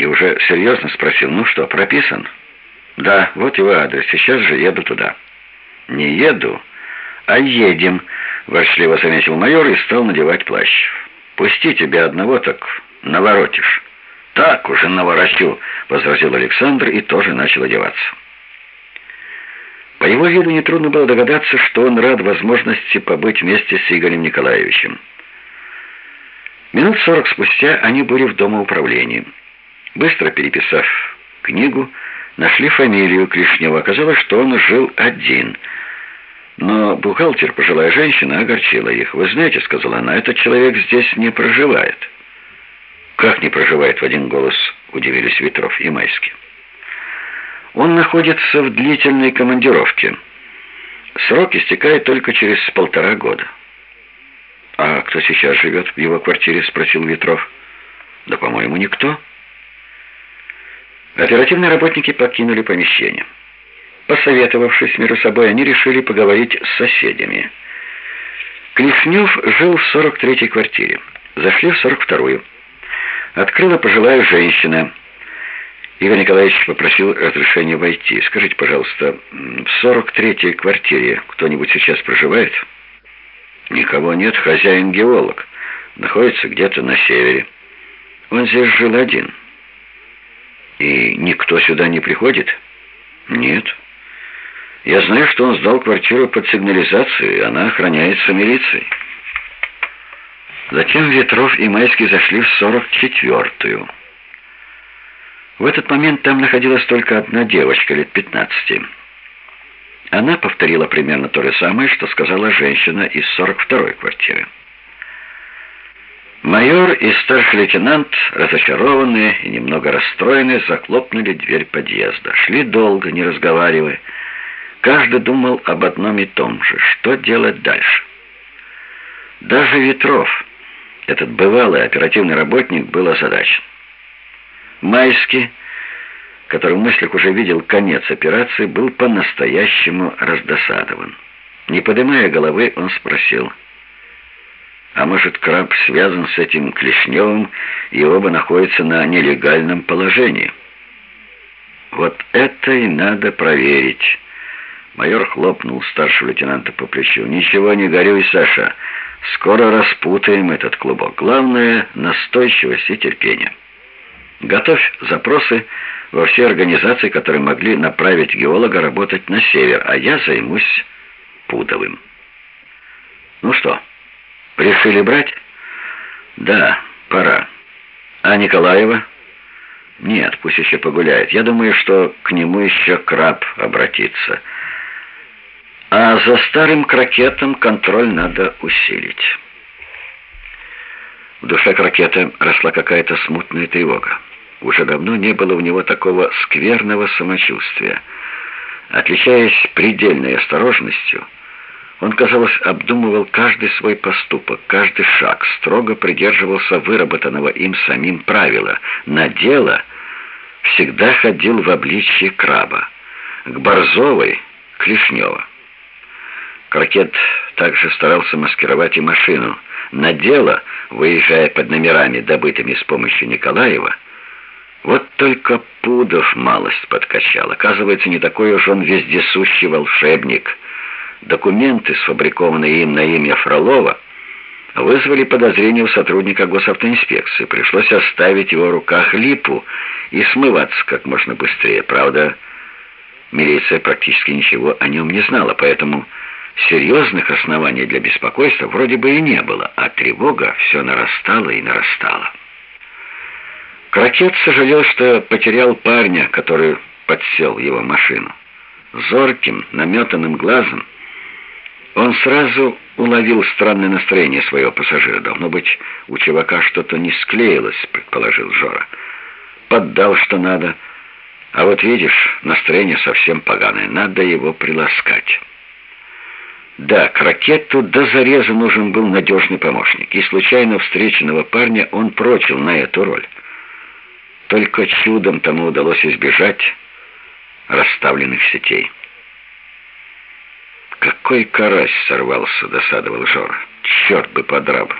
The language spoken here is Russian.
И уже серьезно спросил, ну что, прописан? Да, вот его адрес, сейчас же еду туда. Не еду, а едем, ворчливо заметил майор и стал надевать плащ. Пусти тебя одного, так наворотишь. Так уже наворочу, возразил Александр и тоже начал одеваться. По его виду нетрудно было догадаться, что он рад возможности побыть вместе с Игорем Николаевичем. Минут сорок спустя они были в домоуправлении. Быстро переписав книгу, нашли фамилию Клешнева. Оказалось, что он жил один. Но бухгалтер, пожилая женщина, огорчила их. «Вы знаете, — сказала она, — этот человек здесь не проживает». «Как не проживает?» — в один голос удивились Ветров и Майский. «Он находится в длительной командировке. Срок истекает только через полтора года». «А кто сейчас живет в его квартире?» — спросил Ветров. «Да, по-моему, никто». Оперативные работники покинули помещение. Посоветовавшись между собой, они решили поговорить с соседями. Клешнев жил в 43-й квартире. Зашли в 42-ю. Открыла пожилая женщина. Игорь Николаевич попросил разрешения войти. «Скажите, пожалуйста, в 43-й квартире кто-нибудь сейчас проживает?» «Никого нет, хозяин-геолог. Находится где-то на севере. Он здесь жил один». «И никто сюда не приходит?» «Нет. Я знаю, что он сдал квартиру под сигнализацию, она охраняется милицией». Затем Ветров и Майский зашли в 44-ю. В этот момент там находилась только одна девочка лет 15. Она повторила примерно то же самое, что сказала женщина из 42-й квартиры. Майор и старший лейтенант, разочарованные и немного расстроенные, захлопнули дверь подъезда. Шли долго, не разговаривая. Каждый думал об одном и том же, что делать дальше. Даже Ветров, этот бывалый оперативный работник, был озадачен. Майский, который в мыслях уже видел конец операции, был по-настоящему раздосадован. Не поднимая головы, он спросил — а может, краб связан с этим Клешневым, и оба находятся на нелегальном положении? Вот это и надо проверить. Майор хлопнул старшего лейтенанта по плечу. «Ничего не горюй, Саша. Скоро распутаем этот клубок. Главное — настойчивость и терпение. Готовь запросы во все организации, которые могли направить геолога работать на север, а я займусь Пудовым. Ну что?» Решили брать? Да, пора. А Николаева? Нет, пусть еще погуляет. Я думаю, что к нему еще краб обратится. А за старым крокетом контроль надо усилить. В душе крокета росла какая-то смутная тревога. Уже давно не было у него такого скверного самочувствия. Отличаясь предельной осторожностью, он, казалось, обдумывал каждый свой поступок, каждый шаг, строго придерживался выработанного им самим правила. На дело всегда ходил в обличье краба, к Борзовой — Клешнева. Крокет также старался маскировать и машину. На дело, выезжая под номерами, добытыми с помощью Николаева, вот только Пудов малость подкачал. Оказывается, не такой уж он вездесущий волшебник — Документы, сфабрикованные им на имя Фролова, вызвали подозрение у сотрудника госавтоинспекции. Пришлось оставить в его руках липу и смываться как можно быстрее. Правда, милиция практически ничего о нем не знала, поэтому серьезных оснований для беспокойства вроде бы и не было, а тревога все нарастала и нарастала. Крокет сожалел, что потерял парня, который подсел в его машину. Зорким, наметанным глазом он сразу уловил странное настроение своего пассажира. Должно быть, у чувака что-то не склеилось, предположил Жора. Поддал, что надо. А вот видишь, настроение совсем поганое. Надо его приласкать. Да, к ракету до зареза нужен был надежный помощник, и случайно встреченного парня он прочил на эту роль. Только чудом тому удалось избежать расставленных сетей. «Какой карась сорвался!» — досадовал Жора. «Черт бы подраб!